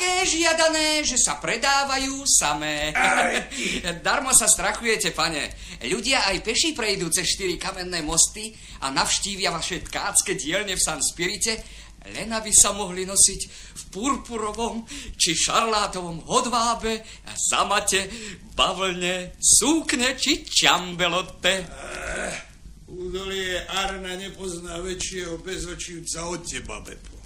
také žiadané, že sa predávajú samé. Darmo sa strachujete, pane. Ľudia aj peši prejdú cez štyri kamenné mosty a navštívia vaše tkácké dielne v San Spirite, len aby sa mohli nosiť v purpurovom či šarlátovom hodvábe, zamate, bavlne, súkne či čambelote. Eh. Údolie Arna nepozná väčšieho bezočivca od teba, Bepo.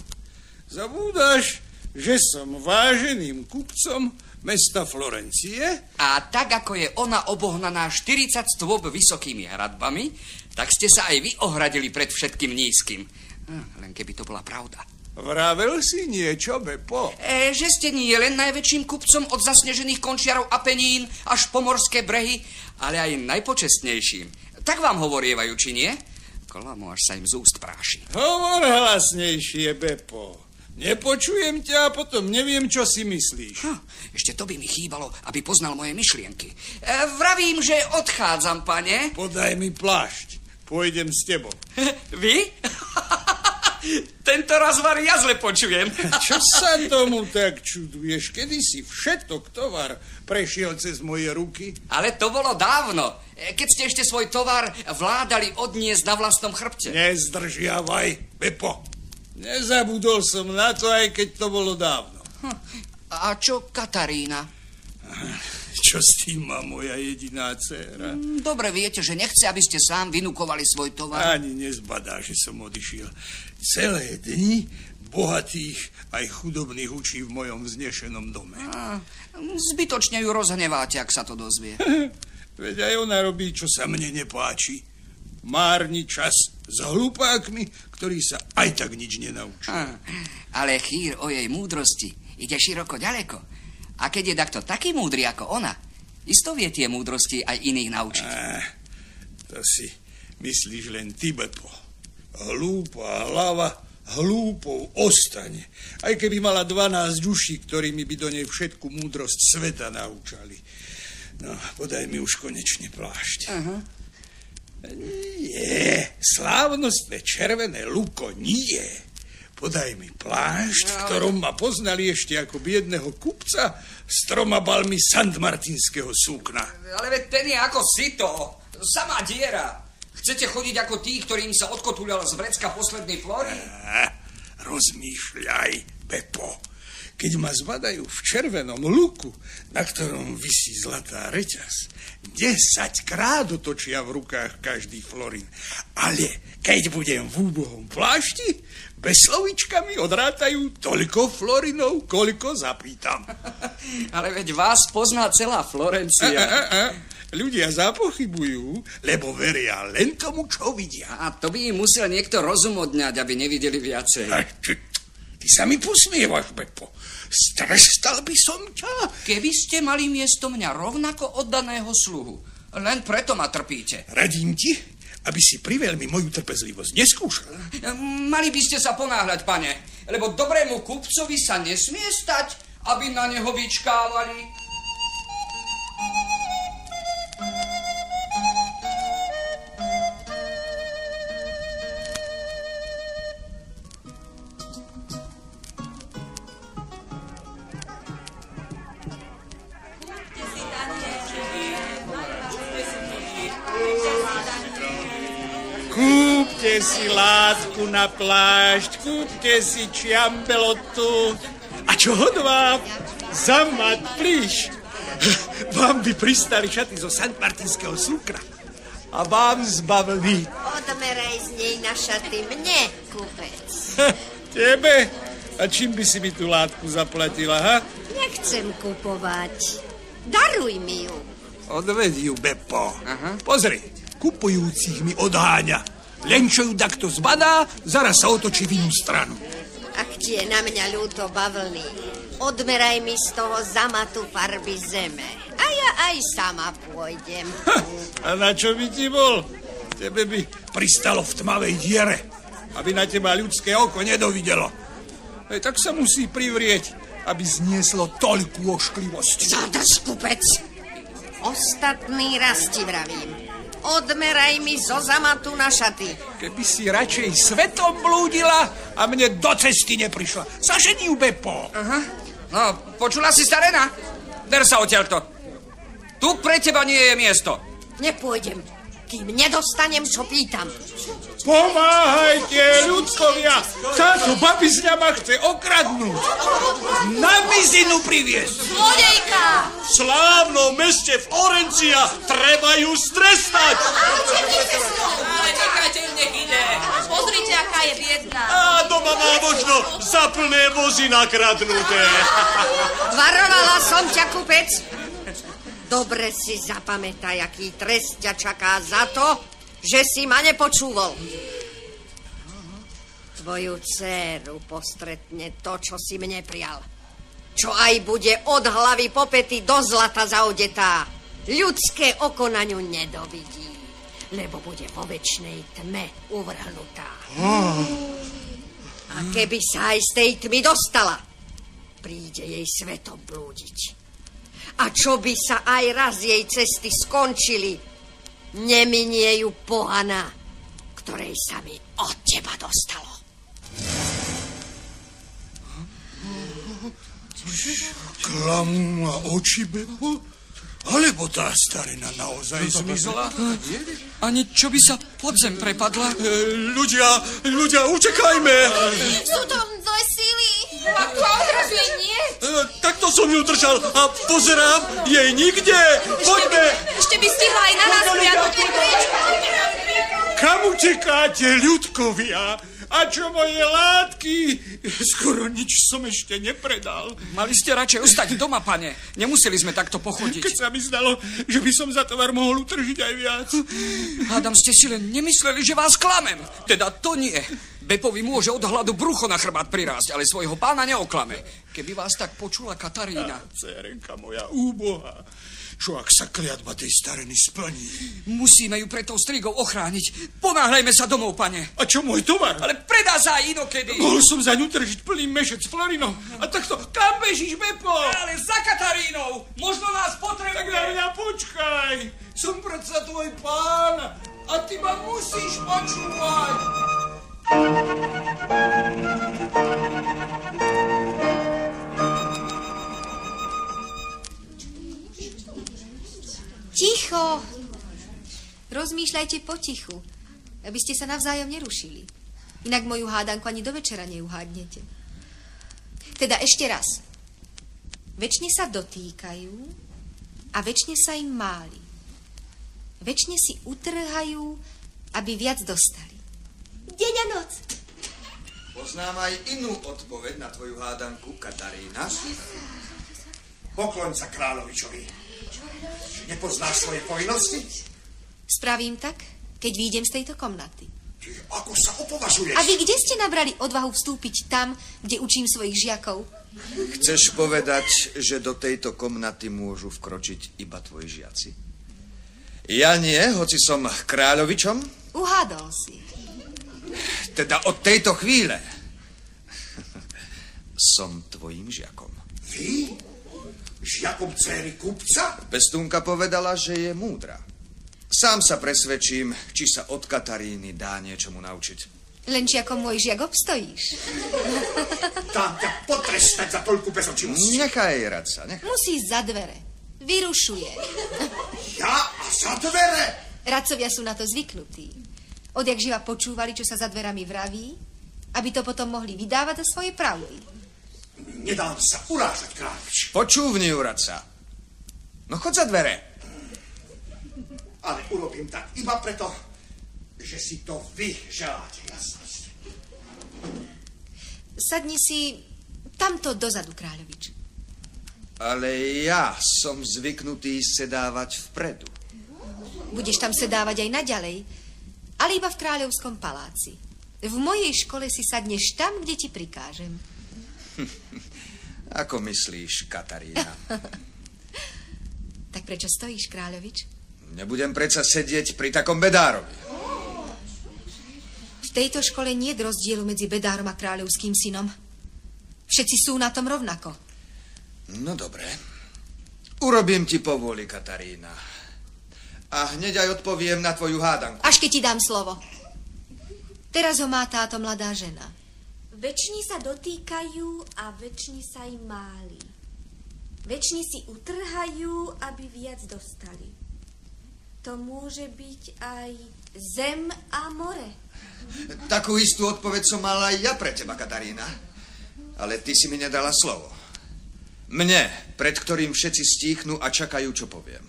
Zabúdaš, že som váženým kupcom mesta Florencie? A tak, ako je ona obohnaná 40 stôb vysokými hradbami, tak ste sa aj vy ohradili pred všetkým nízkym. Hm, len keby to bola pravda. Vravel si niečo, Bepo? E, že ste nie len najväčším kupcom od zasnežených končiarov Apenín až po morské brehy, ale aj najpočestnejším. Tak vám hovorievajú, či nie? Klamu, až sa im z úst práši. Hovor hlasnejšie, Bepo. Nepočujem ťa a potom neviem, čo si myslíš. Ha, ešte to by mi chýbalo, aby poznal moje myšlienky. E, vravím, že odchádzam, pane. Podaj mi plášť. Pôjdem s tebou. Vy? Tento raz var ja zle počujem. Čo sa tomu tak čuduješ? Kedy si všetok tovar prešiel cez moje ruky? Ale to bolo dávno, keď ste ešte svoj tovar vládali odniesť na vlastnom chrbte. Nezdržiavaj, Pepo. Nezabudol som na to, aj keď to bolo dávno. Hm. A čo Katarína? Čo s tým má moja jediná dcéra? Mm, dobre viete, že nechce, aby ste sám vynukovali svoj tovar. Ani nezbadá, že som odišiel. Celé dni bohatých aj chudobných učí v mojom vznešenom dome. A, zbytočne ju rozhneváte, ak sa to dozvie. Veď aj ona robí, čo sa mne nepáči. Márni čas s hlupákmi, ktorí sa aj tak nič nenaučia. Ale chýr o jej múdrosti ide široko ďaleko. A keď je takto taký múdry ako ona, isto vie tie múdrosti aj iných naučiť. Á, to si myslíš len ty, Bepo. Hlúpa hlava hlúpou ostane. Aj keby mala 12 duší, ktorými by do nej všetku múdrosť sveta naučali. No, podaj mi už konečne plášť. Aha. Nie, slávnostné červené luko nie. Podaj mi plášť, no, ktorom ma poznali ešte ako biedného kupca s troma balmi sandmartinského súkna. Ale ten je ako sito, samá diera. Chcete chodiť ako tí, ktorým sa odkotúľal z vrecka poslednej flory? Rozmýšľaj, Pepo. Keď ma zbadajú v červenom luku, na ktorom vysí zlatá reťaz, desať krát otočia v rukách každý florin. Ale keď budem v úbohom plášti, bez slovičkami odrátajú toľko florinov, koľko zapýtam. Ale veď vás pozná celá Florencia. A, a, a. Ľudia zapochybujú, lebo veria len tomu, čo vidia. A to by im musel niekto rozum odňať, aby nevideli viacej. A, ty sa mi posmievaš, Beppo. Strestal by som ťa. Keby ste mali miesto mňa rovnako oddaného sluhu, len preto ma trpíte. Radím ti, aby si priveľmi moju trpezlivosť neskúšal. Mali by ste sa ponáhľať, pane, lebo dobrému kupcovi sa nesmie stať, aby na neho vyčkávali. Na plášť, kúpte si čiambelotu. A čo hodvá? Zamat, plíš. Vám by pristali šaty zo St. Martinského súkra. A vám zbavili. Odmeraj z nej na šaty mne, kúpec. Tebe? A čím by si mi tú látku zaplatila, ha? Nechcem kupovať. Daruj mi ju. Odved ju, Beppo. Aha. Pozri, kupujúcich mi odháňa. Len čo ju takto zbadá, zaraz sa otočí v inú stranu. Ak ti je na mňa ľúto bavlny, odmeraj mi z toho zamatu farby zeme. A ja aj sama pôjdem. Ha, a na čo by ti bol? Tebe by pristalo v tmavej diere, aby na teba ľudské oko nedovidelo. Ej, tak sa musí privrieť, aby znieslo toľkú ošklivosť. Zadrž, kupec! Ostatný raz ti vravím. Odmeraj mi zo zamatu na šaty. Keby si radšej svetom blúdila a mne do cesty neprišla. Zažení ju, Bepo. Aha. No, počula si starena? Ver sa odtiaľto. Tu pre teba nie je miesto. Nepôjdem, kým nedostanem, čo pýtam. Pomáhajte, ľudkovia! Táto babizňa ma chce okradnúť. Na mizinu priviesť. Zlodejka! V slávnom meste Florencia treba ju strestať. Nechajte ju, nech ide. Pozrite, aká je biedná. A doma má možno za plné vozy nakradnuté. Varovala som ťa, kupec. Dobre si zapamätaj, aký trest ťa čaká za to, že si ma nepočúval. Tvoju dceru postretne to, čo si mne prial. Čo aj bude od hlavy popety do zlata zaodetá. Ľudské oko na ňu nedovidí, lebo bude vo väčšnej tme uvrhnutá. A keby sa aj z tej tmy dostala, príde jej svetom blúdiť. A čo by sa aj raz jej cesty skončili, neminie ju pohana, ktorej sa mi od teba dostalo. Klamú ma oči, Bepo? Alebo tá starina naozaj zmizla? Ani čo by sa podzem prepadla? E, ľudia, ľudia, utekajme. Sú to zlé síly. A to takto som ju držal a pozerám, jej nikde. Poďme. Ešte by stihla aj na nás. Kam utekáte, ľudkovia? A čo moje látky? Skoro nič som ešte nepredal. Mali ste radšej ostať doma, pane. Nemuseli sme takto pochodiť. Keď sa mi zdalo, že by som za tovar mohol utržiť aj viac. Hádam, ste si len nemysleli, že vás klamem. Teda to nie. Bepovi môže od hladu brucho na chrbát prirásť, ale svojho pána neoklame. Keby vás tak počula Katarína. Cerenka moja úboha. Čo ak sa kliatba tej stareny splní? Musíme ju pred tou strigou ochrániť. Ponáhľajme sa domov, pane. A čo môj tovar? Ale predá sa aj inokedy. Mohol som za ňu tržiť plný mešec florinom. A takto, kam bežíš, Bepo? Ale za Katarínou. Možno nás Tak na potrebuje. mňa počkaj. Som predsa tvoj pán. A ty ma musíš počúvať. Ticho! Rozmýšľajte potichu, aby ste sa navzájom nerušili. Inak moju hádanku ani do večera neuhádnete. Teda ešte raz. Večne sa dotýkajú a večne sa im máli. Večne si utrhajú, aby viac dostali. Deň a noc. Poznám aj inú odpoveď na tvoju hádanku, Katarína. Pokloň sa kráľovičovi. Nepoznáš svoje povinnosti? Spravím tak, keď výjdem z tejto komnaty. Ty ako sa opovažuješ? A vy kde ste nabrali odvahu vstúpiť tam, kde učím svojich žiakov? Chceš povedať, že do tejto komnaty môžu vkročiť iba tvoji žiaci? Ja nie, hoci som kráľovičom. Uhádol si. Teda od tejto chvíle som tvojim žiakom. Vy? Žiakom dcery kupca? Pestúnka povedala, že je múdra. Sám sa presvedčím, či sa od Kataríny dá niečomu naučiť. Len či ako môj žiak obstojíš. Dám ťa potrestať za toľku bezočivosť. Nechaj, radca, nechaj. Musí za dvere. Vyrušuje. Ja a za dvere? Radcovia sú na to zvyknutí. Odjak živa počúvali, čo sa za dverami vraví, aby to potom mohli vydávať za svoje pravdy. Nedám sa urážať, kráľovič. Počúvni, radca. No chod za dvere. Ale urobím tak iba preto, že si to vy želáte, jasnosť. Sadni si tamto dozadu, kráľovič. Ale ja som zvyknutý sedávať vpredu. Budeš tam sedávať aj naďalej, ale iba v kráľovskom paláci. V mojej škole si sadneš tam, kde ti prikážem. Ako myslíš, Katarína? Tak prečo stojíš, kráľovič? Nebudem predsa sedieť pri takom bedárovi. V tejto škole nie je rozdielu medzi bedárom a kráľovským synom. Všetci sú na tom rovnako. No dobre. Urobím ti povôli, Katarína. A hneď aj odpoviem na tvoju hádanku. Až keď ti dám slovo. Teraz ho má táto mladá žena. Večni sa dotýkajú a večni sa im máli. Večni si utrhajú, aby viac dostali. To môže byť aj zem a more. Takú istú odpoveď som mala aj ja pre teba, Katarína. Ale ty si mi nedala slovo. Mne, pred ktorým všetci stíchnu a čakajú, čo poviem.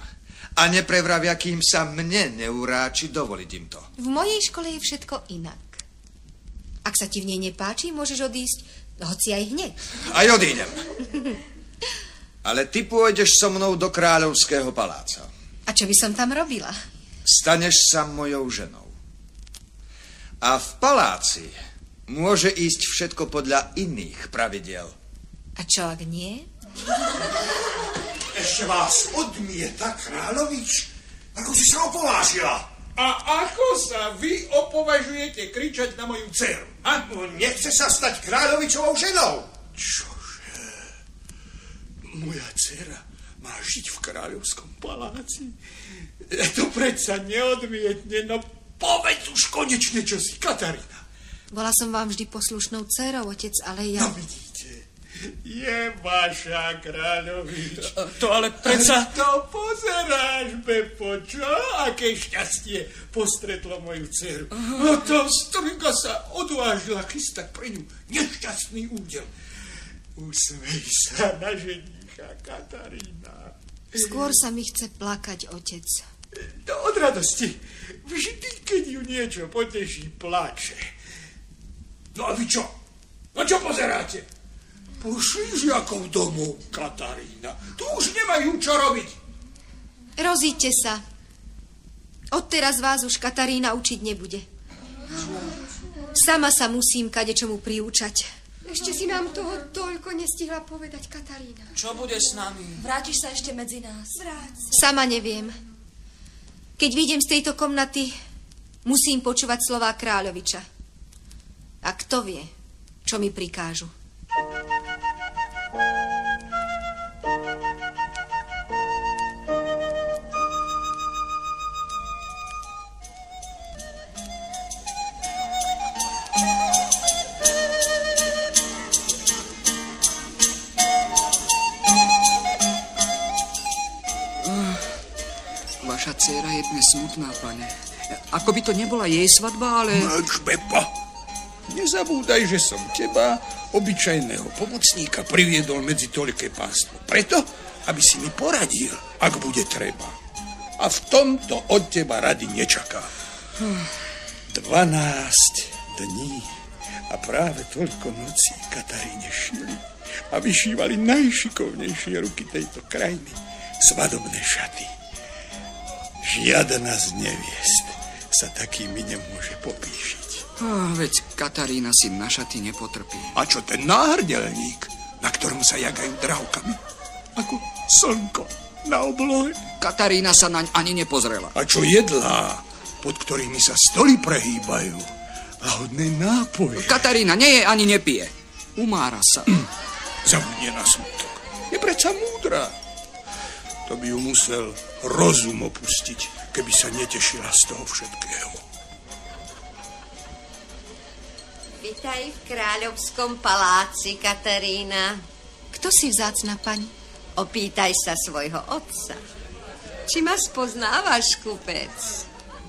A neprevravia, kým sa mne neuráči dovoliť im to. V mojej škole je všetko inak. Ak sa ti v nej nepáči, môžeš odísť, hoci aj hneď. Aj odídem. Ale ty pôjdeš so mnou do kráľovského paláca. A čo by som tam robila? Staneš sa mojou ženou. A v paláci môže ísť všetko podľa iných pravidel. A čo ak nie? Ešte vás odmieta kráľovič? Ako si sa opovážila? A ako sa vy opovažujete kričať na moju dceru? A? Nechce sa stať kráľovičovou ženou. Čože? Moja dcera má žiť v kráľovskom paláci? To predsa neodmietne, no povedz už konečne, čo si, Katarína. Bola som vám vždy poslušnou dcerou, otec, ale ja... No vidíte, je vaša kráľovič. To ale predsa... To pozeráš, Bepo, čo? Aké šťastie postretlo moju dceru. No to strga sa odvážila chystať pre ňu nešťastný údel. Usmej sa na ženícha, Katarína. Skôr sa mi chce plakať, otec. To od radosti. Vždy, keď ju niečo poteší, plače. No a vy čo? No čo pozeráte? Pošli žiakov domov, Katarína. Tu už nemajú čo robiť. Rozíďte sa. Odteraz vás už Katarína učiť nebude. Sama sa musím kadečomu priúčať. Ešte si nám toho toľko nestihla povedať, Katarína. Čo bude s nami? Vrátiš sa ešte medzi nás. Vráť sa. Sama neviem. Keď vidím z tejto komnaty, musím počúvať slová kráľoviča. A kto vie, čo mi prikážu. Vaša dnes smutná, pane. Ako by to nebola jej svadba, ale... Mlč, Bepo. Nezabúdaj, že som teba, obyčajného pomocníka, priviedol medzi toľké pásmo. Preto, aby si mi poradil, ak bude treba. A v tomto od teba rady nečaká. 12 dní a práve toľko nocí Kataríne šili a vyšívali najšikovnejšie ruky tejto krajiny svadobné šaty. Žiadna z neviest sa takými nemôže popíšiť. Ah, veď Katarína si na šaty nepotrpí. A čo ten náhrdelník, na ktorom sa jagajú drávkami? Ako slnko na oblohe. Katarína sa naň ani nepozrela. A čo jedlá, pod ktorými sa stoly prehýbajú? Lahodné nápoje. Katarína nie je ani nepije. Umára sa. Zabudne na smutok. Je predsa múdra. To by ju musel rozum opustiť, keby sa netešila z toho všetkého. Vítaj v kráľovskom paláci, Katarína. Kto si vzácna, pani? Opýtaj sa svojho otca. Či ma spoznávaš, kupec?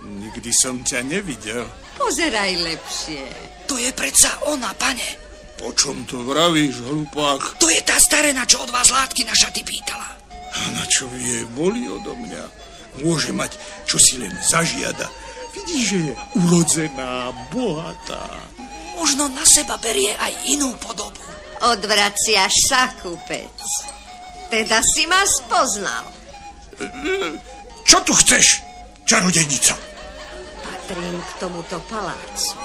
Nikdy som ťa nevidel. Pozeraj lepšie. To je predsa ona, pane. Po čom to vravíš, hlupák? To je tá starená, čo od vás látky na šaty pýtala. A na čo jej boli odo mňa? Môže mať, čo si len zažiada. Vidíš, že je urodzená, bohatá. Možno na seba berie aj inú podobu. Odvraciaš sa, kupec. Teda si ma spoznal. Čo tu chceš, čarodejnica? Patrím k tomuto palácu.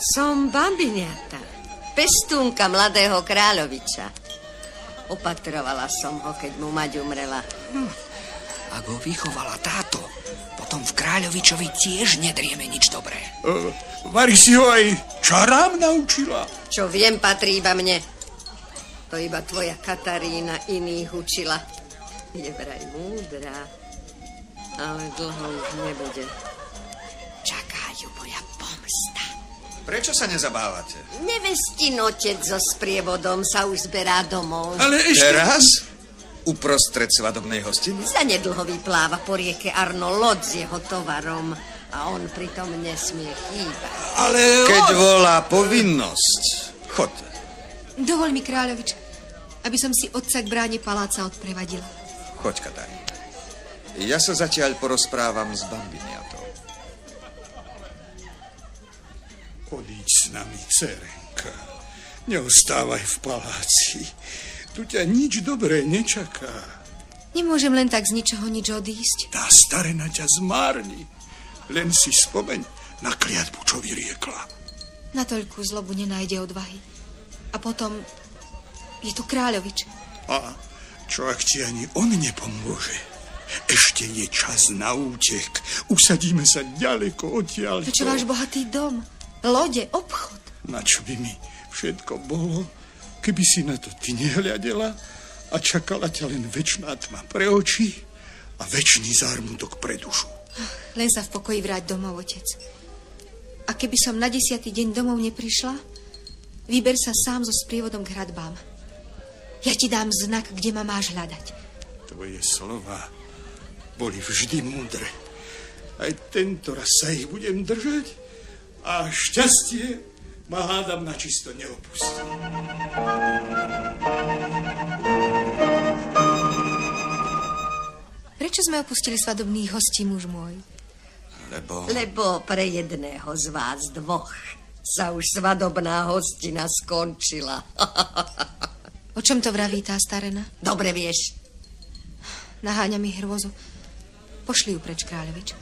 Som bambiniata, pestúnka mladého kráľoviča. Opatrovala som ho, keď mu mať umrela. Ak ho vychovala táto, potom v Kráľovičovi tiež nedrieme nič dobré. Uh, Vary si ho aj čarám naučila? Čo viem, patrí iba mne. To iba tvoja Katarína iných učila. Je vraj múdra, ale dlho už nebude. Prečo sa nezabávate? Nevestin otec so sprievodom sa už zberá domov. Ale ešte... Teraz? Uprostred svadobnej hostiny? Zanedlho vypláva po rieke Arno Lod s jeho tovarom a on pritom nesmie chýbať. Ale... Keď volá povinnosť, chodte. Dovol mi, kráľovič, aby som si otca k bráne paláca odprevadila. Choď, Katarína. Ja sa zatiaľ porozprávam s Bambiniatou. Odíď s nami, dcerenka. Neostávaj v paláci. Tu ťa nič dobré nečaká. Nemôžem len tak z ničoho nič odísť. Tá starena ťa zmárni. Len si spomeň na kliatbu, čo vyriekla. Na toľkú zlobu nenájde odvahy. A potom je tu kráľovič. A čo ak ti ani on nepomôže? Ešte je čas na útek. Usadíme sa ďaleko odtiaľ. Prečo váš bohatý dom, lode, obchod? Na čo by mi všetko bolo, keby si na to ty nehľadela a čakala ťa len väčšiná tma pre oči a väčší zármutok pre dušu. Len sa v pokoji vráť domov, otec. A keby som na desiatý deň domov neprišla, vyber sa sám so sprievodom k hradbám. Ja ti dám znak, kde ma máš hľadať. Tvoje slova boli vždy múdre. Aj tento raz sa ich budem držať a šťastie ma hádam na čisto neopustí. Prečo sme opustili svadobných hostí, muž môj? Lebo... Lebo pre jedného z vás dvoch sa už svadobná hostina skončila. O čom to vraví tá starena? Dobre vieš, Naháňa mi hrôzu. Pošli ju preč, kráľovič.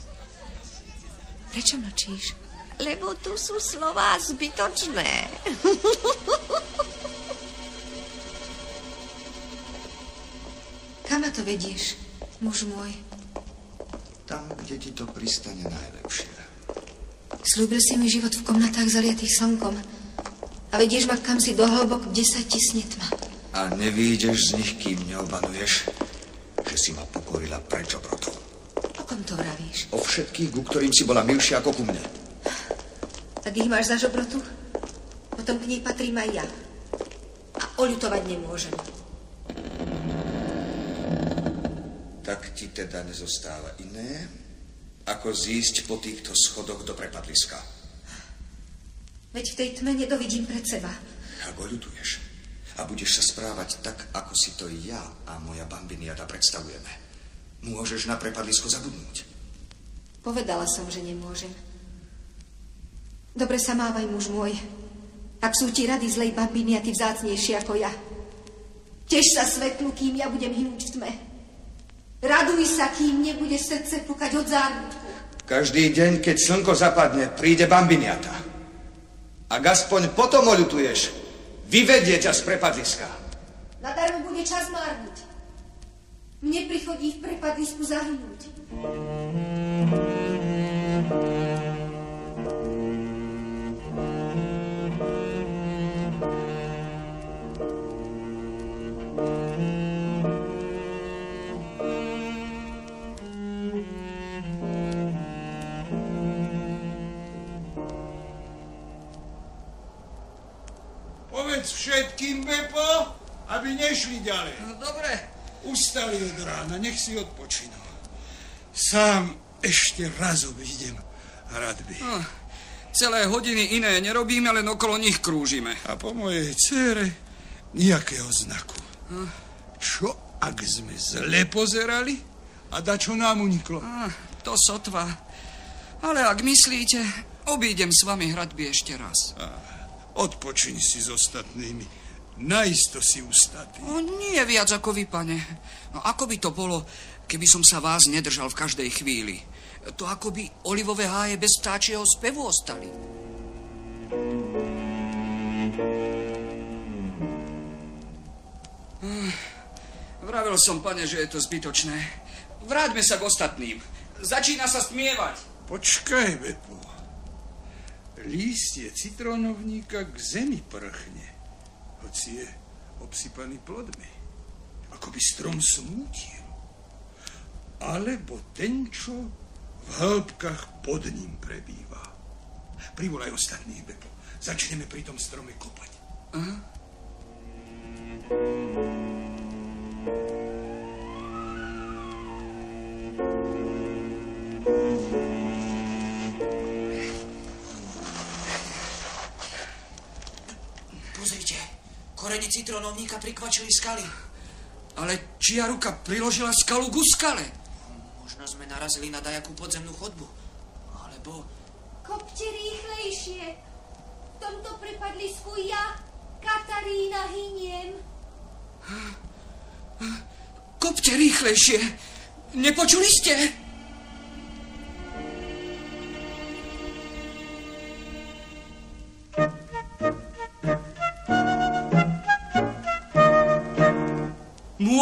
Prečo mlčíš? Lebo tu sú slová zbytočné. Kam ma to vedieš, muž môj? Tam, kde ti to pristane najlepšie. Slúbil si mi život v komnatách zaliatých slnkom. A vedieš ma kam si do hlbok, kde sa tisne tma. A nevídeš z nich, kým neobanuješ, že si ma pokorila preč obrotom. O kom to vravíš? O všetkých, ku ktorým si bola milšia ako ku mne. Tak ich máš za žobrotu? Potom k nej patrím aj ja. A oľutovať nemôžem. Tak ti teda nezostáva iné, ako zísť po týchto schodoch do prepadliska. Veď v tej tme nedovidím pred seba. Ak ho ľutuješ a budeš sa správať tak, ako si to ja a moja bambiniada predstavujeme, môžeš na prepadlisko zabudnúť. Povedala som, že nemôžem. Dobre sa mávaj, muž môj. Ak sú ti rady zlej bambiny a ty vzácnejšie ako ja. Tež sa svetlu, kým ja budem hynúť v tme. Raduj sa, kým nebude srdce pukať od zármutku. Každý deň, keď slnko zapadne, príde bambiniata. Ak aspoň potom oľutuješ, vyvedie ťa z prepadliska. Nadarmo bude čas márniť. Mne prichodí v prepadlisku zahynúť. Povedz všetkým, Bepo, aby nešli ďalej. No, dobre. Ustali od rána, nech si odpočinú. Sám ešte raz obídem hradby. No, celé hodiny iné nerobíme, len okolo nich krúžime. A po mojej cére nejakého znaku. Čo, ak sme zle pozerali a dačo nám uniklo? Á, to sotva. Ale ak myslíte, obídem s vami hradby ešte raz. Odpočiň si s ostatnými. Najisto si ustatý. No, nie viac ako vy, pane. No, ako by to bolo, keby som sa vás nedržal v každej chvíli? To ako by olivové háje bez vtáčieho spevu ostali. Hm, Vravil som, pane, že je to zbytočné. Vráťme sa k ostatným. Začína sa stmievať. Počkaj, Bepo. Lístie citrónovníka k zemi prchne, hoci je obsypaný plodmi. Ako by strom smútil. alebo ten, čo v hĺbkach pod ním prebýva. Privolaj ostatných, Bepo. Začneme pri tom strome kopať. Aha. Pozrite, citronovníka prikvačili skaly. Ale čia ruka priložila skalu ku skale? Možno sme narazili na dajakú podzemnú chodbu. Alebo... Kopte rýchlejšie. V tomto prepadlisku ja, Katarína, hyniem. Kopte rýchlejšie. Nepočuli ste?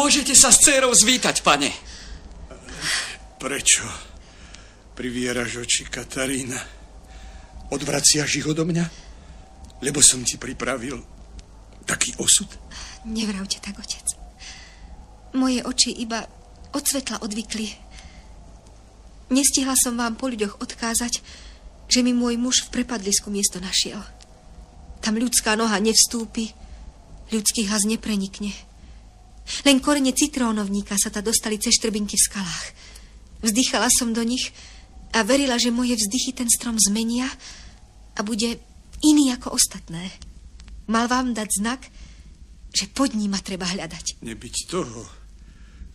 Môžete sa s dcerou zvítať, pane. Prečo privieraš oči, Katarína? Odvraciaš ich odo mňa? Lebo som ti pripravil taký osud? Nevravte tak, otec. Moje oči iba od svetla odvykli. Nestihla som vám po ľuďoch odkázať, že mi môj muž v prepadlisku miesto našiel. Tam ľudská noha nevstúpi, ľudský hlas neprenikne. Len korene citrónovníka sa ta dostali cez štrbinky v skalách. Vzdychala som do nich a verila, že moje vzdychy ten strom zmenia a bude iný ako ostatné. Mal vám dať znak, že pod ním ma treba hľadať. Nebyť toho,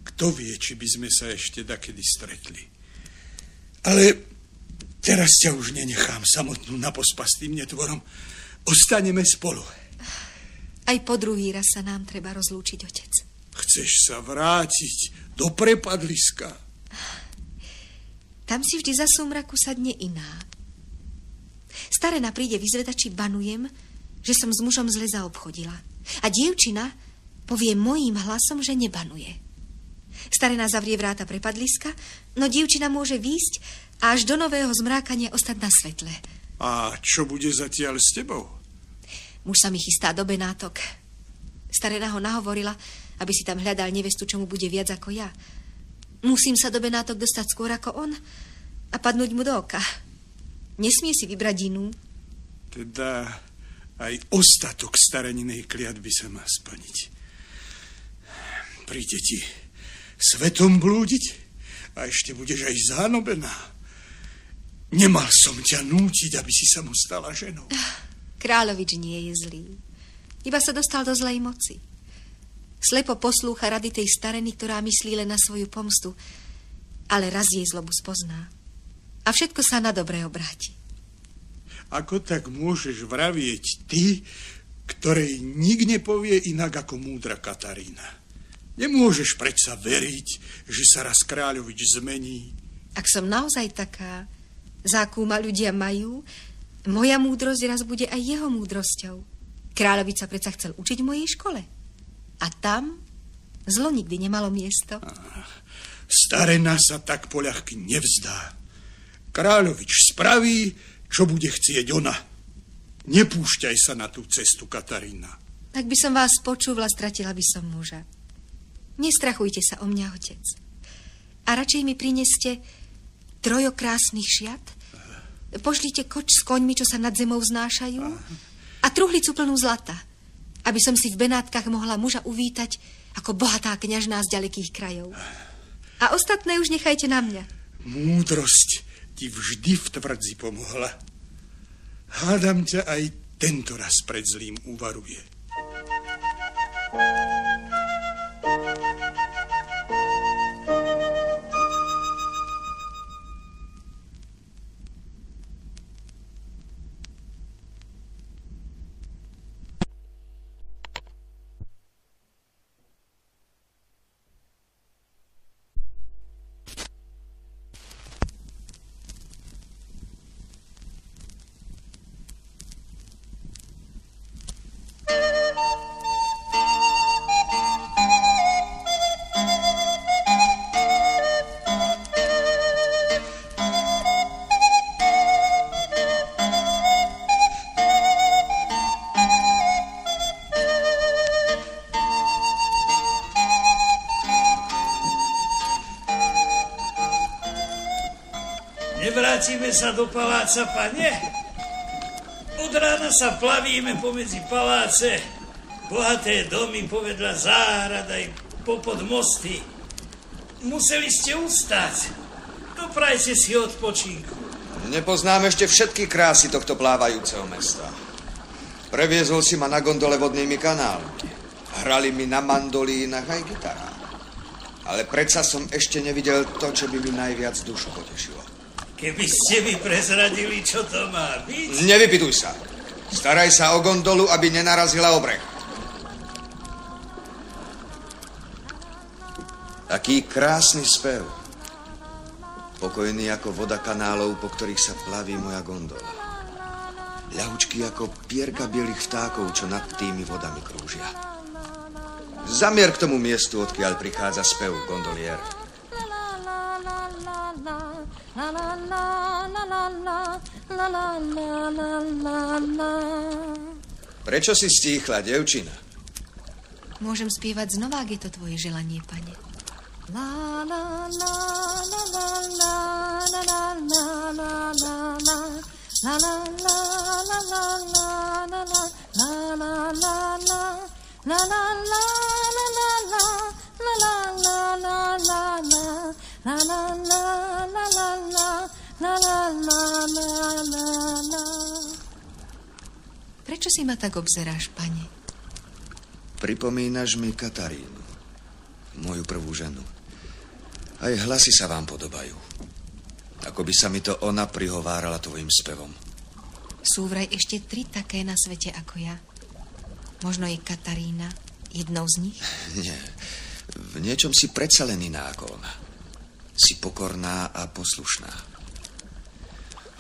kto vie, či by sme sa ešte dakedy stretli. Ale teraz ťa už nenechám samotnú na pospas tým netvorom. Ostaneme spolu. Aj po druhý raz sa nám treba rozlúčiť, otec. Chceš sa vrátiť do prepadliska? Tam si vždy za sumraku sadne iná. Starena príde vyzvedať, či banujem, že som s mužom zle zaobchodila. A dievčina povie mojím hlasom, že nebanuje. Starena zavrie vráta prepadliska, no dievčina môže výjsť a až do nového zmrákania ostať na svetle. A čo bude zatiaľ s tebou? Muž sa mi chystá do Benátok. Starena ho nahovorila, aby si tam hľadal nevestu, čo mu bude viac ako ja. Musím sa do Benátok dostať skôr ako on a padnúť mu do oka. Nesmie si vybrať inú. Teda aj ostatok stareninej kliatby sa má splniť. Príde ti svetom blúdiť a ešte budeš aj zánobená. Nemal som ťa nútiť, aby si sa mu stala ženou. Kráľovič nie je zlý. Iba sa dostal do zlej moci. Slepo poslúcha rady tej stareny, ktorá myslí len na svoju pomstu, ale raz jej zlobu spozná. A všetko sa na dobre obráti. Ako tak môžeš vravieť ty, ktorej nik nepovie inak ako múdra Katarína? Nemôžeš predsa veriť, že sa raz kráľovič zmení. Ak som naozaj taká, za akú ma ľudia majú, moja múdrosť raz bude aj jeho múdrosťou. Kráľovič sa predsa chcel učiť v mojej škole. A tam zlo nikdy nemalo miesto. Starena sa tak poľahky nevzdá. Kráľovič spraví, čo bude chcieť ona. Nepúšťaj sa na tú cestu, Katarína. Tak by som vás počúvala, stratila by som muža. Nestrachujte sa o mňa, otec. A radšej mi prineste trojo krásnych šiat, pošlite koč s koňmi, čo sa nad zemou vznášajú a truhlicu plnú zlata, aby som si v Benátkach mohla muža uvítať ako bohatá kňažná z ďalekých krajov. A ostatné už nechajte na mňa. Múdrosť ti vždy v tvrdzi pomohla. Hádam ťa aj tento raz pred zlým uvaruje. Nevrátime sa do paláca, pane? Od rána sa plavíme pomedzi paláce, bohaté domy povedla záhrad aj popod mosty. Museli ste ustať. Doprajte si odpočinku. Nepoznám ešte všetky krásy tohto plávajúceho mesta. Previezol si ma na gondole vodnými kanálmi. Hrali mi na mandolínach aj gitarách. Ale predsa som ešte nevidel to, čo by mi najviac dušu potešilo. Keby ste mi prezradili, čo to má byť... Nevypituj sa. Staraj sa o gondolu, aby nenarazila obreh. Aký krásny spev. Pokojný ako voda kanálov, po ktorých sa plaví moja gondola. Ľahučký ako pierka bielých vtákov, čo nad tými vodami krúžia. Zamier k tomu miestu, odkiaľ prichádza spev gondolier. Prečo si stíchla, devčina? Môžem spievať znova, ak je to tvoje želanie, pane. La la la la la la la la la la la la La la la la la la la la la la la la La la la la la la la la la la la la La la la la la la la la la la la la Prečo si ma tak obzeráš, pane? Pripomínaš mi Katarínu, moju prvú ženu. Aj hlasy sa vám podobajú. Ako by sa mi to ona prihovárala tvojim spevom. Sú vraj ešte tri také na svete ako ja. Možno je Katarína jednou z nich? Nie. V niečom si predsa len iná ako ona. Si pokorná a poslušná.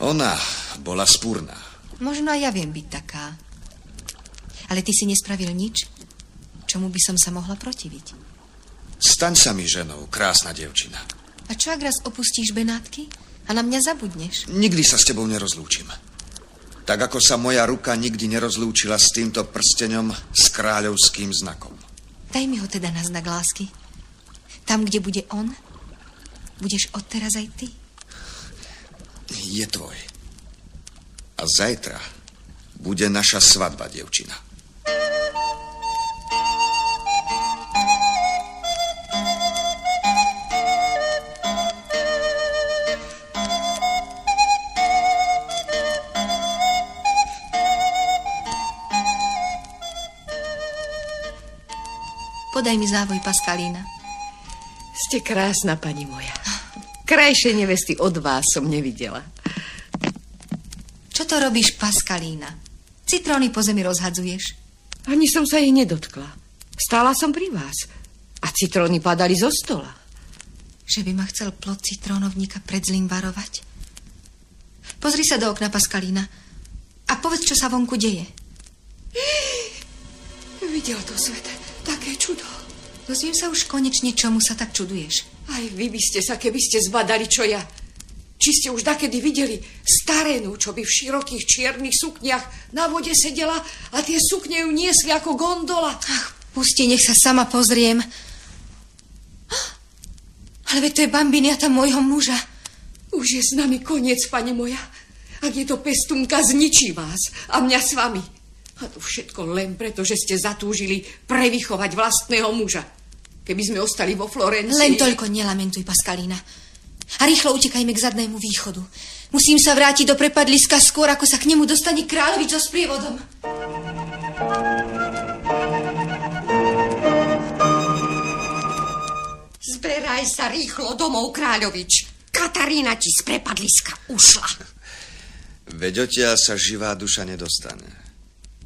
Ona bola spúrna. Možno aj ja viem byť taká. Ale ty si nespravil nič, čomu by som sa mohla protiviť. Staň sa mi ženou, krásna devčina. A čo ak raz opustíš Benátky a na mňa zabudneš? Nikdy sa s tebou nerozlúčim. Tak ako sa moja ruka nikdy nerozlúčila s týmto prsteňom s kráľovským znakom. Daj mi ho teda na znak lásky. Tam, kde bude on, budeš odteraz aj ty. Je tvoj. A zajtra bude naša svadba, devčina. Podaj mi závoj, Paskalína. Ste krásna, pani moja. Krajšie nevesty od vás som nevidela. Čo to robíš, Paskalína? Citróny po zemi rozhadzuješ. Ani som sa ich nedotkla. Stála som pri vás. A citróny padali zo stola. Že by ma chcel plod citrónovníka pred zlým varovať? Pozri sa do okna, Paskalína. A povedz, čo sa vonku deje. Videl to svet. Také čudo. Dozviem sa už konečne, čomu sa tak čuduješ. Aj vy by ste sa, keby ste zbadali, čo ja. Či ste už dakedy videli starénu, čo by v širokých čiernych sukniach na vode sedela a tie sukne ju niesli ako gondola. Ach, pusti, nech sa sama pozriem. Ale veď to je bambiniata môjho muža. Už je s nami koniec, pani moja. Ak je to pestunka, zničí vás a mňa s vami. A to všetko len preto, že ste zatúžili prevychovať vlastného muža. Keby sme ostali vo Florencii... Len toľko nelamentuj, Paskalína. A rýchlo utekajme k zadnému východu. Musím sa vrátiť do prepadliska skôr, ako sa k nemu dostane kráľovič so sprievodom. Zberaj sa rýchlo domov, kráľovič. Katarína ti z prepadliska ušla. Veď odtiaľ sa živá duša nedostane.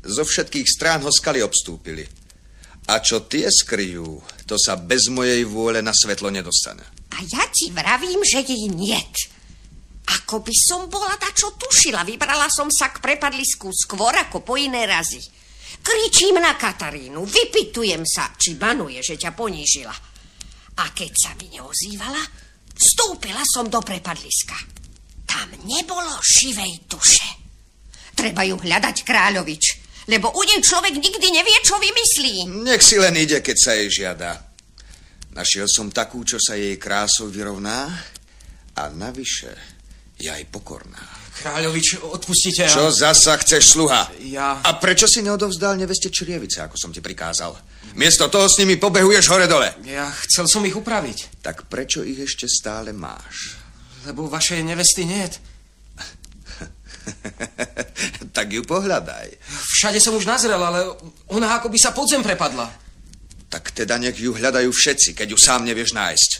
Zo všetkých strán ho skaly obstúpili. A čo tie skryjú, to sa bez mojej vôle na svetlo nedostane. A ja ti vravím, že jej niet. Ako by som bola ta, čo tušila. Vybrala som sa k prepadlisku skôr ako po iné razy. Kričím na Katarínu, vypitujem sa, či banuje, že ťa ponížila. A keď sa mi neozývala, vstúpila som do prepadliska. Tam nebolo živej duše. Treba ju hľadať, kráľovič, lebo u nej človek nikdy nevie, čo vymyslí. Nech si len ide, keď sa jej žiada. Našiel som takú, čo sa jej krásou vyrovná a navyše Je aj pokorná. Kráľovič, odpustite. a- Čo zasa chceš, sluha? Ja... A prečo si neodovzdal neveste črievice, ako som ti prikázal? Miesto toho s nimi pobehuješ hore-dole. Ja chcel som ich upraviť, Tak prečo ich ešte stále máš? lebo vašej nevesty niet. tak ju pohľadaj. Všade som už nazrel, ale ona ako by sa pod zem prepadla. Tak teda nech ju hľadajú všetci, keď ju sám nevieš nájsť.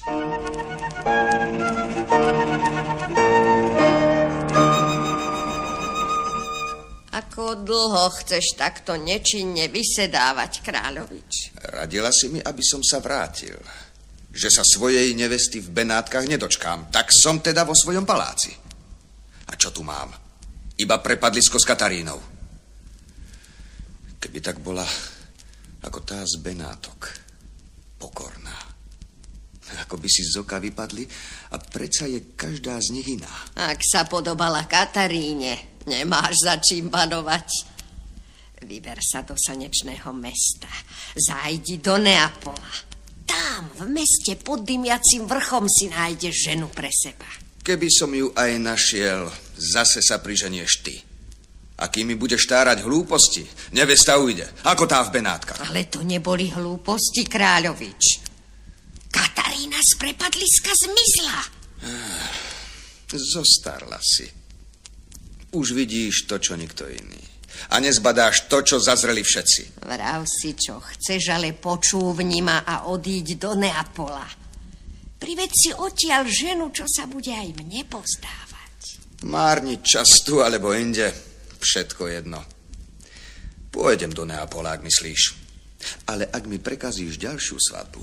Ako dlho chceš takto nečinne vysedávať, kráľovič? Radila si mi, aby som sa vrátil. Že sa svojej nevesty v Benátkach nedočkám. Tak som teda vo svojom paláci. A čo tu mám? Iba prepadlisko s Katarínou. Keby tak bola ako tá z Benátok. Pokorná. Ako by si z oka vypadli a predsa je každá z nich iná. Ak sa podobala Kataríne, nemáš za čím panovať. Vyber sa do slnečného mesta. Zajdi do Neapola. Tam, v meste pod dymiacím vrchom si nájdeš ženu pre seba. Keby som ju aj našiel, zase sa priženieš ty. A kým mi budeš tárať hlúposti, nevesta ujde, ako tá v Benátkach. Ale to neboli hlúposti, kráľovič. Katarína z prepadliska zmizla. Zostarla si. Už vidíš to, čo nikto iný. A nezbadáš to, čo zazreli všetci. Vrav si, čo chceš, ale počúvni ma a odíď do Neapola. Prived si odtiaľ ženu, čo sa bude aj mne pozdávať. Márniť čas tu alebo inde, všetko jedno. Pôjdem do Neapola, ak myslíš. Ale ak mi prekazíš ďalšiu svadbu,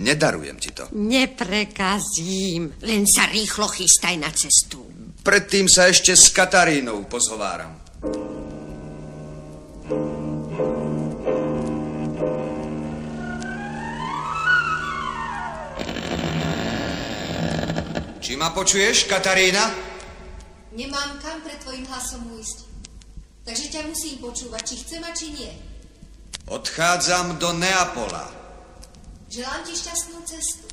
nedarujem ti to. Neprekazím, len sa rýchlo chystaj na cestu. Predtým sa ešte s Katarínou pozhováram. Či ma počuješ, Katarína? Nemám kam pred tvojim hlasom ujsť. Takže ťa musím počúvať, či chcem a či nie. Odchádzam do Neapola. Želám ti šťastnú cestu.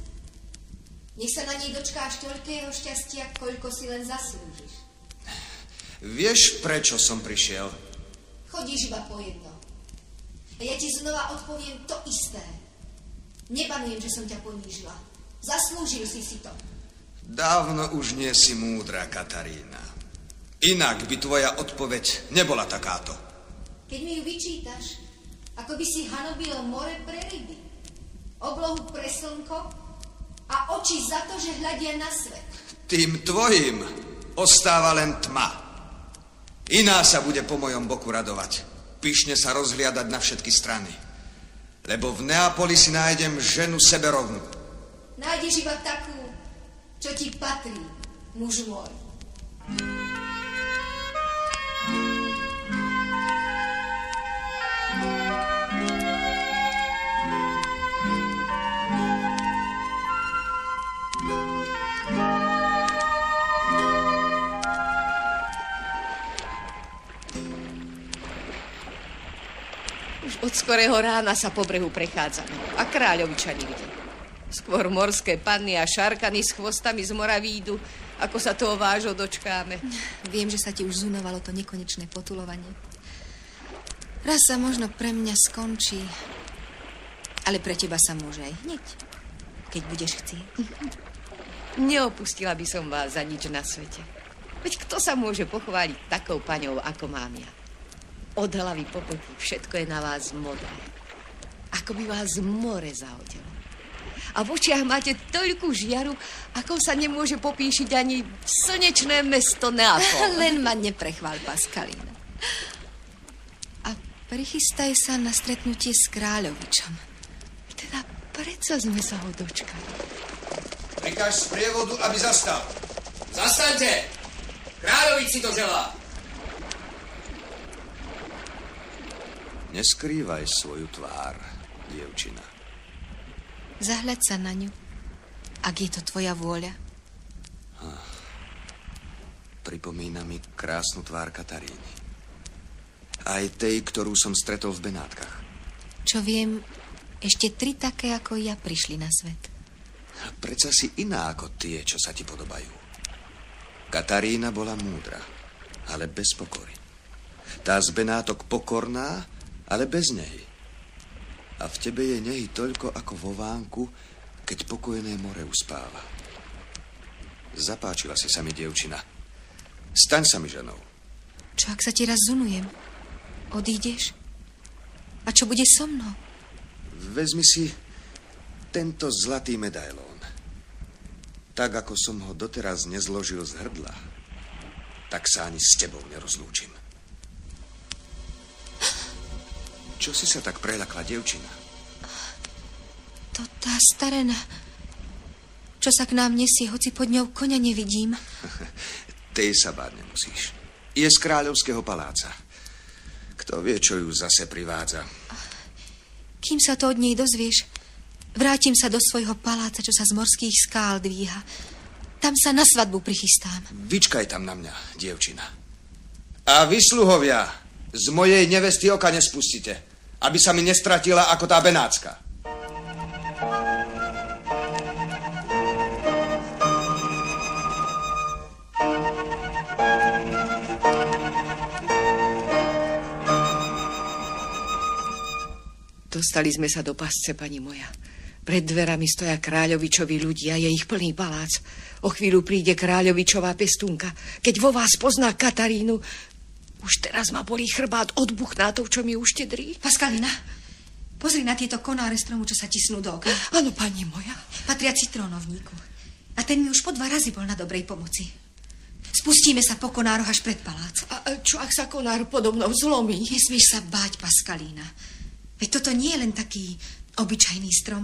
Nech sa na nej dočkáš toľkého šťastia, koľko si len zaslúžiš. Vieš, prečo som prišiel? Chodíš iba po jedno. A ja ti znova odpoviem to isté. Nebanujem, že som ťa ponížila. Zaslúžil si si to. Dávno už nie si múdra, Katarína. Inak by tvoja odpoveď nebola takáto. Keď mi ju vyčítaš, ako by si hanobilo more pre ryby, oblohu pre slnko a oči za to, že hľadia na svet. Tým tvojim ostáva len tma. Iná sa bude po mojom boku radovať. Pyšne sa rozhliadať na všetky strany. Lebo v Neapoli si nájdem ženu seberovnú. Nájdeš iba takú, čo ti patrí, muž môj. Už od skorého rána sa po brehu prechádzame a kráľoviča nikde. Skôr morské panny a šarkany s chvostami z mora výjdu, ako sa toho vážo dočkáme. Viem, že sa ti už zunovalo to nekonečné potulovanie. Raz sa možno pre mňa skončí, ale pre teba sa môže aj hneď, keď budeš chcieť. Neopustila by som vás za nič na svete. Veď kto sa môže pochváliť takou paňou, ako mám ja? Od hlavy po všetko je na vás modré. Ako by vás more zahodilo. A v očiach máte toľkú žiaru, ako sa nemôže popíšiť ani slnečné mesto Neapol. Len ma neprechvál, Paskalína. A prichystaj sa na stretnutie s kráľovičom. Teda predsa sme sa ho dočkali. Prikáž z prievodu, aby zastal. Zastaňte! Kráľovič si to želá. Neskrývaj svoju tvár, dievčina. Zahľaď sa na ňu, ak je to tvoja vôľa. Pripomína mi krásnu tvár Kataríny. Aj tej, ktorú som stretol v Benátkach. Čo viem, ešte tri také ako ja prišli na svet. Preca si iná ako tie, čo sa ti podobajú. Katarína bola múdra, ale bez pokory. Tá z Benátok pokorná, ale bez nehy. A v tebe je nehy toľko ako vo vánku, keď pokojné more uspáva. Zapáčila si sa mi, dievčina. Staň sa mi ženou. Čo ak sa ti raz zunujem? Odídeš? A čo bude so mnou? Vezmi si tento zlatý medailón. Tak, ako som ho doteraz nezložil z hrdla, tak sa ani s tebou nerozlúčim. Čo si sa tak prelakla, devčina? To tá starena, čo sa k nám nesie, hoci pod ňou koňa nevidím. Tej sa báť nemusíš. Je z kráľovského paláca. Kto vie, čo ju zase privádza. Kým sa to od nej dozvieš, vrátim sa do svojho paláca, čo sa z morských skál dvíha. Tam sa na svadbu prichystám. Vyčkaj tam na mňa, dievčina. A vy, sluhovia, z mojej nevesty oka nespustite, aby sa mi nestratila ako tá benácka. Dostali sme sa do pasce, pani moja. Pred dverami stoja kráľovičovi ľudia, je ich plný palác. O chvíľu príde kráľovičová pestúnka. Keď vo vás pozná Katarínu, už teraz ma bolí chrbát od buchnátov, čo mi uštedrí. Paskalina, pozri na tieto konáre stromu, čo sa tisnú do okna. Áno, pani moja. Patria citrónovníku. A ten mi už po dva razy bol na dobrej pomoci. Spustíme sa po konároch až pred palác. A čo ak sa konár podobnou zlomí? Nesmieš sa báť, Paskalína. Veď toto nie je len taký obyčajný strom.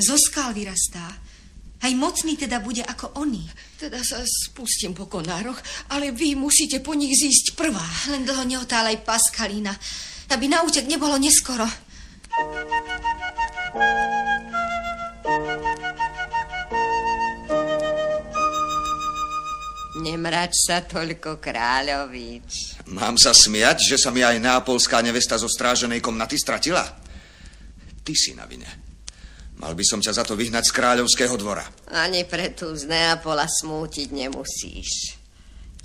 Zo skál vyrastá. Aj mocný teda bude ako oni. Teda sa spustím po konároch, ale vy musíte po nich zísť prvá. Len dlho neotálaj, Paskalína, aby na útek nebolo neskoro. Nemrač sa toľko, kráľovič. Mám sa smiať, že sa mi aj neapolská nevesta zo stráženej komnaty stratila? Ty si na vine. Mal by som ťa za to vyhnať z kráľovského dvora. Ani pre tú z Neapola smútiť nemusíš.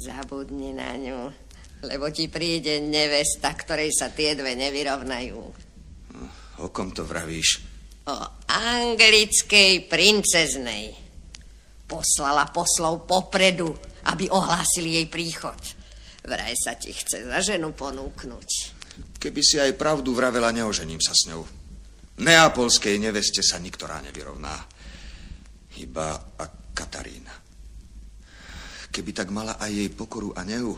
Zabudni na ňu, lebo ti príde nevesta, ktorej sa tie dve nevyrovnajú. O kom to vravíš? O anglickej princeznej. Poslala poslov popredu, aby ohlásili jej príchod. Vraj sa ti chce za ženu ponúknuť. Keby si aj pravdu vravela, neožením sa s ňou. Neapolskej neveste sa niktorá nevyrovná. Iba a Katarína. Keby tak mala aj jej pokoru a nehu,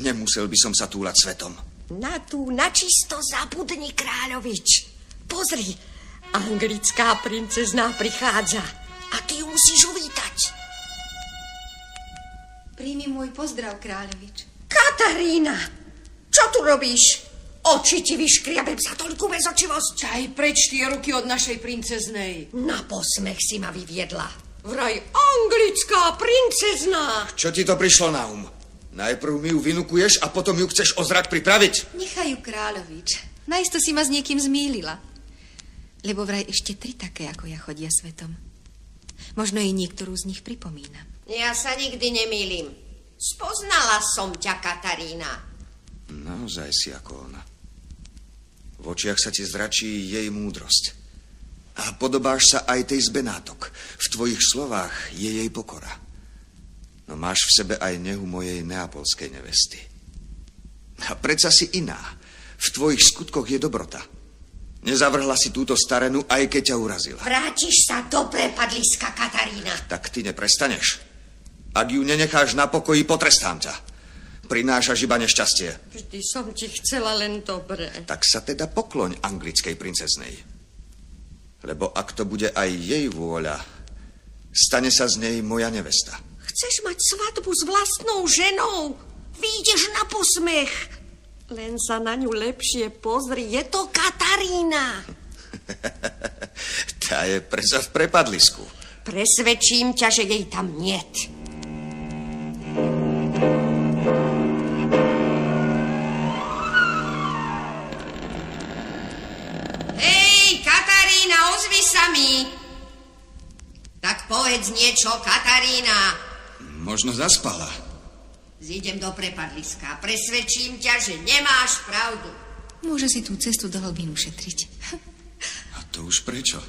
nemusel by som sa túlať svetom. Na tú načisto zabudni, kráľovič. Pozri, anglická princezná prichádza a ty ju musíš uvítať. Príjmi môj pozdrav, kráľovič. Katarína, čo tu robíš? Oči ti vyškriabem za toľkú bezočivosť. Aj preč tie ruky od našej princeznej. Na posmech si ma vyviedla. Vraj anglická princezná. Čo ti to prišlo na um? Najprv mi ju vynukuješ a potom ju chceš o zrak pripraviť? Nechaj ju, kráľovič. Najisto si ma s niekým zmýlila. Lebo vraj ešte tri také, ako ja chodia svetom. Možno jej niektorú z nich pripomínam. Ja sa nikdy nemýlim. Spoznala som ťa, Katarína. Naozaj si ako ona. V očiach sa ti zračí jej múdrosť. A podobáš sa aj tej z Benátok. V tvojich slovách je jej pokora. No máš v sebe aj nehu mojej neapolskej nevesty. A predsa si iná. V tvojich skutkoch je dobrota. Nezavrhla si túto starenu, aj keď ťa urazila. Vrátiš sa do prepadliska, Katarína. Tak ty neprestaneš. Ak ju nenecháš na pokoji, potrestám ťa. Prinášaš iba nešťastie. Vždy som ti chcela len dobre. Tak sa teda pokloň anglickej princeznej. Lebo ak to bude aj jej vôľa, stane sa z nej moja nevesta. Chceš mať svadbu s vlastnou ženou? Výjdeš na posmech. Len sa na ňu lepšie pozri. Je to Katarína. Tá je preza v prepadlisku. Presvedčím ťa, že jej tam niet. Hej, ozvi sa mi. Tak povedz niečo, Katarína. Možno zaspala. Zídem do prepadliska a presvedčím ťa, že nemáš pravdu. Môže si tú cestu do hlbín ušetriť. A to už prečo?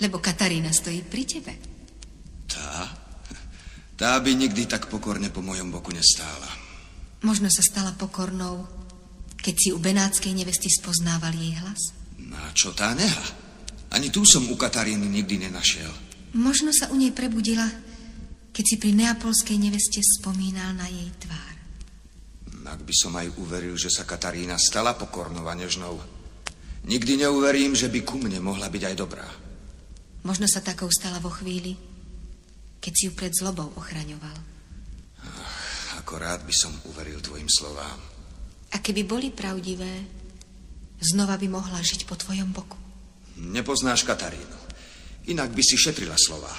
Lebo Katarína stojí pri tebe. Tá? Tá by nikdy tak pokorne po mojom boku nestála. Možno sa stala pokornou, keď si u benátskej nevesty spoznával jej hlas. No a čo tá neha? Ani tu som u Kataríny nikdy nenašiel. Možno sa u nej prebudila, keď si pri neapolskej neveste spomínal na jej tvár. Ak by som aj uveril, že sa Katarína stala pokornou a nežnou, nikdy neuverím, že by ku mne mohla byť aj dobrá. Možno sa takou stala vo chvíli, keď si ju pred zlobou ochraňoval. Ako rád by som uveril tvojim slovám. A keby boli pravdivé, znova by mohla žiť po tvojom boku. Nepoznáš Katarínu. Inak by si šetrila slova.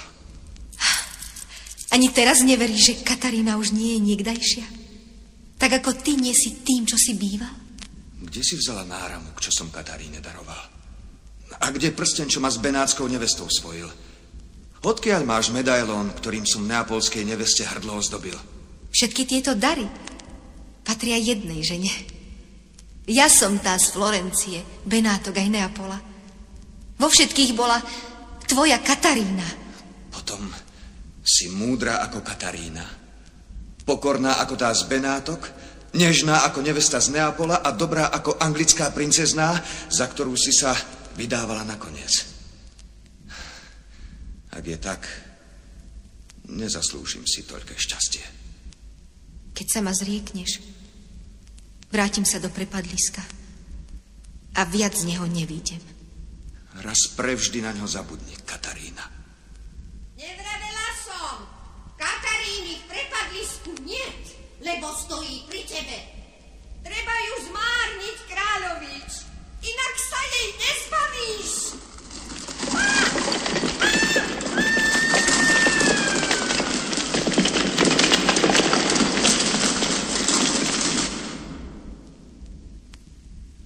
Ani teraz neveríš, že Katarína už nie je niekdajšia? Tak ako ty nie si tým, čo si býval? Kde si vzala náramok, čo som Kataríne daroval? A kde prsten, čo ma s benátskou nevestou spojil? Odkiaľ máš medailón, ktorým som neapolskej neveste hrdlo ozdobil? Všetky tieto dary patria jednej žene. Ja som tá z Florencie, Benátok aj Neapola. Vo všetkých bola tvoja Katarína. Potom si múdra ako Katarína, pokorná ako tá z Benátok, nežná ako nevesta z Neapola a dobrá ako anglická princezná, za ktorú si sa vydávala nakoniec. Ak je tak, nezaslúžim si toľké šťastie. Keď sa ma zriekneš, vrátim sa do prepadliska a viac z neho nevídem. Raz prevždy na ňo zabudni, Katarína. Nevravela som. Kataríny v prepadlisku nie, lebo stojí pri tebe. Treba ju zmárniť, kráľovič. Inak sa jej nezbavíš.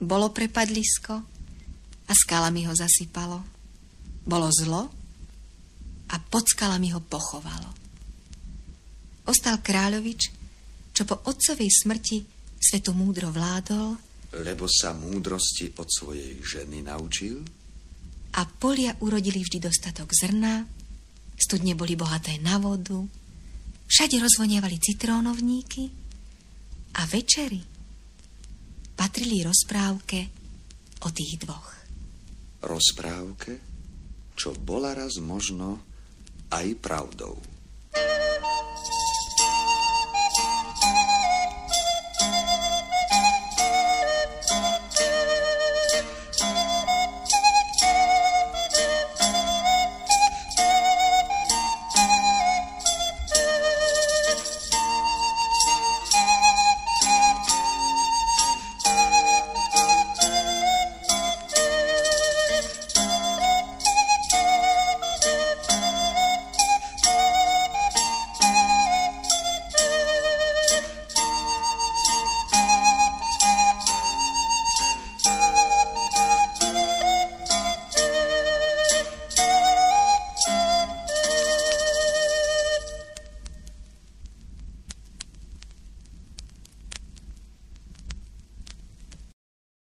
Bolo prepadlisko a skalami ho zasypalo. Bolo zlo a pod skalami ho pochovalo. Ostal kráľovič, čo po otcovej smrti svetu múdro vládol Lebo sa múdrosti od svojej ženy naučil? a polia urodili vždy dostatok zrna, studne boli bohaté na vodu, všade rozvonievali citrónovníky a večery patrili rozprávke o tých dvoch. Rozprávke, čo bola raz možno aj pravdou.